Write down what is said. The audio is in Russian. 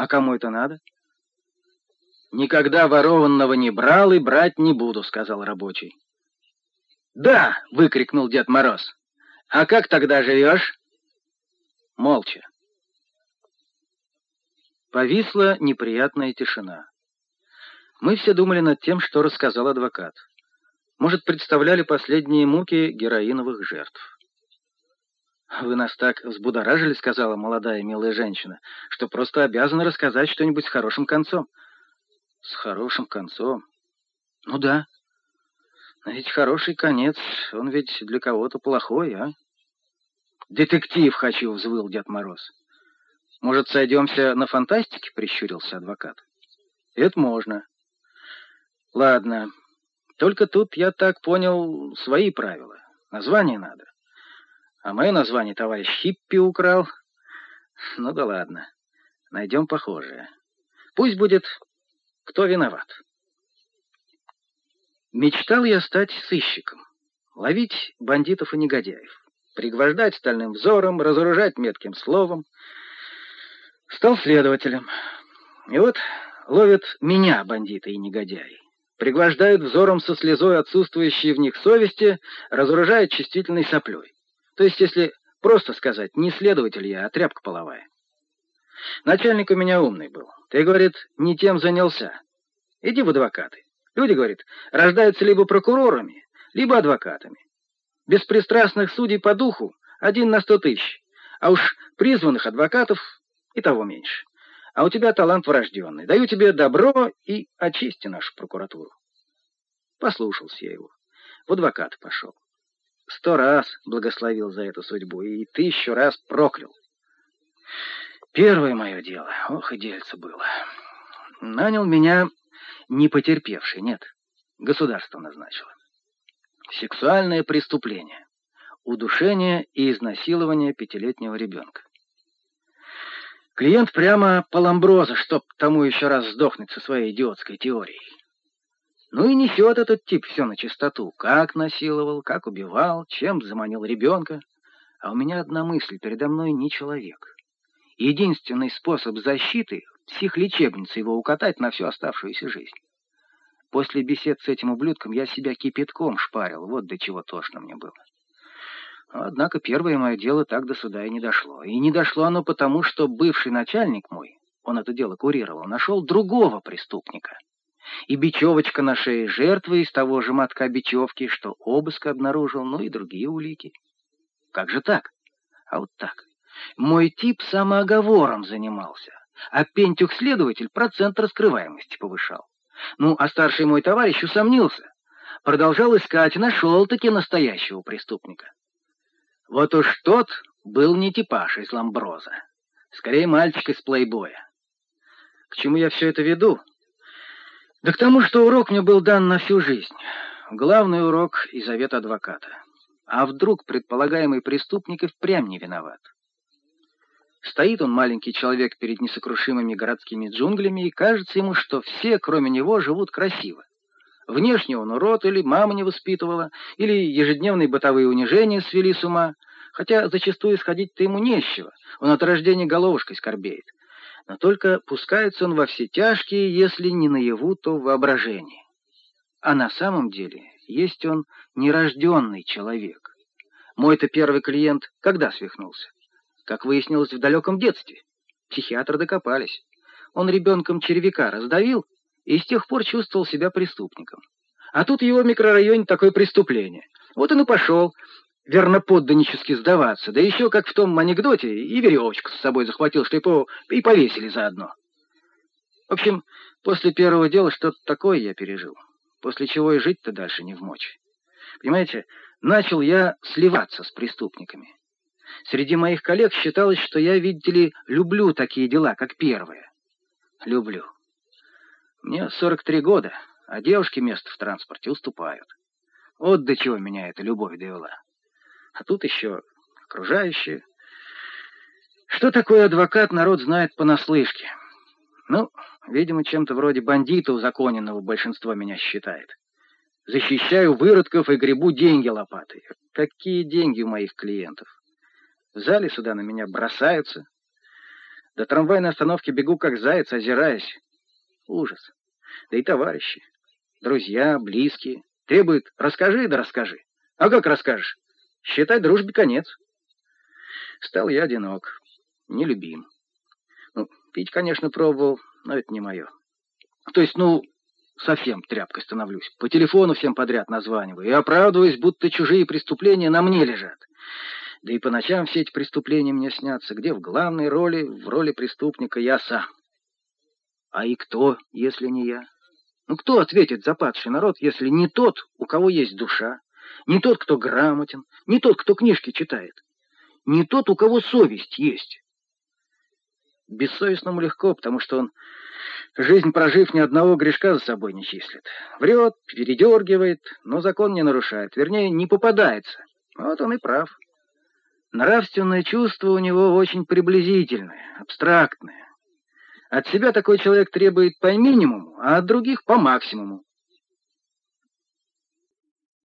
А кому это надо? «Никогда ворованного не брал и брать не буду», — сказал рабочий. «Да!» — выкрикнул Дед Мороз. «А как тогда живешь?» Молча. Повисла неприятная тишина. Мы все думали над тем, что рассказал адвокат. Может, представляли последние муки героиновых жертв. «Вы нас так взбудоражили», — сказала молодая милая женщина, «что просто обязаны рассказать что-нибудь с хорошим концом». «С хорошим концом?» «Ну да. Но ведь хороший конец, он ведь для кого-то плохой, а?» «Детектив хочу», — взвыл Дед Мороз. «Может, сойдемся на фантастике?» — прищурился адвокат. «Это можно». «Ладно. Только тут, я так понял, свои правила. Название надо. А мое название товарищ Хиппи украл. Ну да ладно. Найдем похожее. Пусть будет «Кто виноват?» Мечтал я стать сыщиком, ловить бандитов и негодяев, пригвождать стальным взором, разоружать метким словом. Стал следователем. И вот ловят меня бандиты и негодяи. Пригвождают взором со слезой отсутствующей в них совести, разоружают чувствительной соплей. То есть, если просто сказать, не следователь я, а тряпка половая. Начальник у меня умный был. Ты, говорит, не тем занялся. Иди в адвокаты. Люди, говорит, рождаются либо прокурорами, либо адвокатами. Беспристрастных судей по духу один на сто тысяч, а уж призванных адвокатов и того меньше. А у тебя талант врожденный. Даю тебе добро и очисти нашу прокуратуру. Послушался я его. В адвокат пошел. Сто раз благословил за эту судьбу и тысячу раз проклял. Первое мое дело, ох и дельце было. Нанял меня не потерпевший, нет, государство назначило. Сексуальное преступление, удушение и изнасилование пятилетнего ребенка. Клиент прямо поламброза, чтоб тому еще раз сдохнуть со своей идиотской теорией. Ну и несет этот тип все на чистоту. Как насиловал, как убивал, чем заманил ребенка. А у меня одна мысль, передо мной не человек. Единственный способ защиты — психлечебнице его укатать на всю оставшуюся жизнь. После бесед с этим ублюдком я себя кипятком шпарил, вот до чего тошно мне было. Однако первое мое дело так до суда и не дошло. И не дошло оно потому, что бывший начальник мой, он это дело курировал, нашел другого преступника. И бечевочка на шее жертвы из того же мотка бечевки, что обыск обнаружил, ну и другие улики. Как же так? А вот так. Мой тип самооговором занимался, а Пентюх-следователь процент раскрываемости повышал. Ну, а старший мой товарищ усомнился. Продолжал искать, нашел-таки настоящего преступника. Вот уж тот был не типаж из Ламброза. Скорее, мальчик из плейбоя. К чему я все это веду? Да к тому, что урок мне был дан на всю жизнь. Главный урок и завет адвоката. А вдруг предполагаемый преступник и впрямь не виноват? Стоит он, маленький человек, перед несокрушимыми городскими джунглями, и кажется ему, что все, кроме него, живут красиво. Внешне он урод, или мама не воспитывала, или ежедневные бытовые унижения свели с ума, хотя зачастую сходить-то ему нечего, он от рождения головушкой скорбеет. Но только пускается он во все тяжкие, если не наяву, то в воображении. А на самом деле есть он нерожденный человек. Мой-то первый клиент когда свихнулся? как выяснилось, в далеком детстве. Психиатры докопались. Он ребенком червяка раздавил и с тех пор чувствовал себя преступником. А тут в его микрорайоне такое преступление. Вот он и пошел верноподданнически сдаваться, да еще, как в том анекдоте, и веревочку с собой захватил, что и повесили заодно. В общем, после первого дела что-то такое я пережил, после чего и жить-то дальше не в мочь. Понимаете, начал я сливаться с преступниками. Среди моих коллег считалось, что я, видите ли, люблю такие дела, как первое. Люблю. Мне 43 года, а девушки место в транспорте уступают. Вот до чего меня эта любовь довела. А тут еще окружающие. Что такое адвокат, народ знает понаслышке. Ну, видимо, чем-то вроде бандита узаконенного большинство меня считает. Защищаю выродков и гребу деньги лопатой. Какие деньги у моих клиентов? В зале сюда на меня бросаются. До трамвайной остановки бегу, как заяц, озираясь. Ужас. Да и товарищи, друзья, близкие. Требуют «расскажи, да расскажи». А как расскажешь? Считай, дружбе конец. Стал я одинок, нелюбим. Ну, пить, конечно, пробовал, но это не мое. То есть, ну, совсем тряпкой становлюсь. По телефону всем подряд названиваю и оправдываюсь, будто чужие преступления на мне лежат. Да и по ночам все эти преступления мне снятся, где в главной роли, в роли преступника я сам. А и кто, если не я? Ну, кто ответит за падший народ, если не тот, у кого есть душа, не тот, кто грамотен, не тот, кто книжки читает, не тот, у кого совесть есть? Бессовестному легко, потому что он, жизнь прожив, ни одного грешка за собой не числит. Врет, передергивает, но закон не нарушает, вернее, не попадается. Вот он и прав. Нравственное чувство у него очень приблизительное, абстрактное. От себя такой человек требует по минимуму, а от других по максимуму.